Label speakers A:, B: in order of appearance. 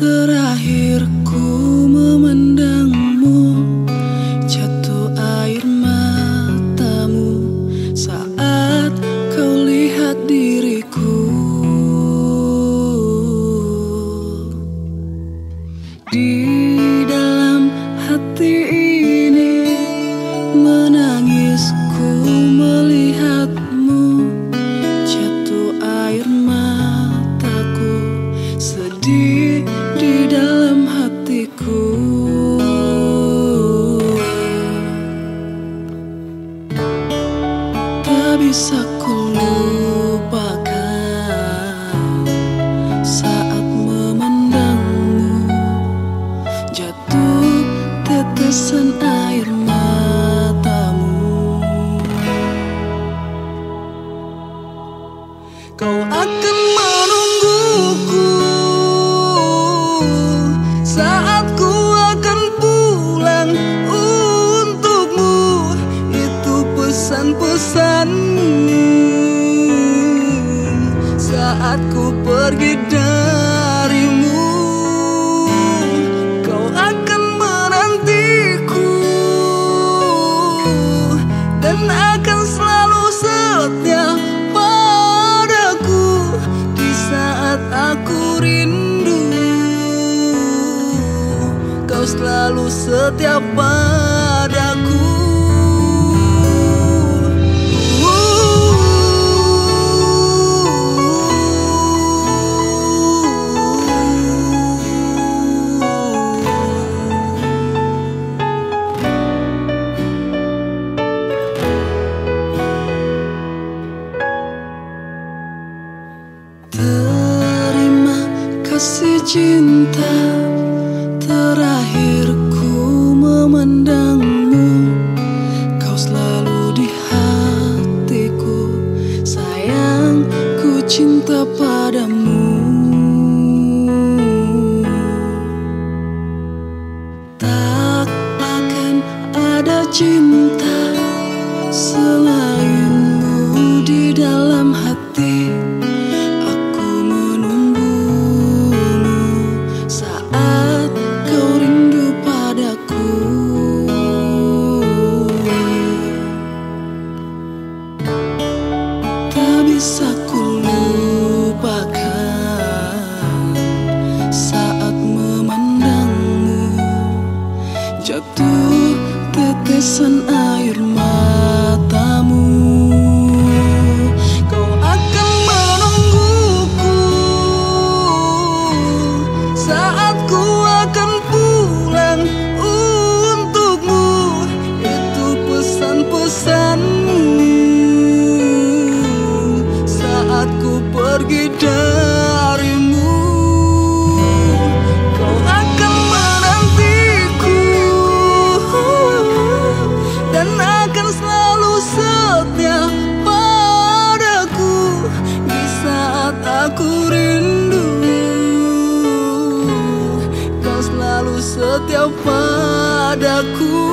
A: Terakhir bisa ku lupa Saat ku pergi darimu. Kau akan menantiku Dan akan selalu setia padaku Di saat aku rindu. Kau selalu setia padaku cinta Terakhirku memandangmu. Kau selalu di hatiku Sayang ku cinta padamu. Tak akan ada cinta bisa ku lupakan saat memandangmu jatuh tetesan air. setia padaku.